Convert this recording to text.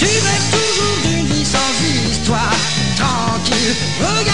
Tu rêves toujours d'une vie sans histoire. Tranquille, regarde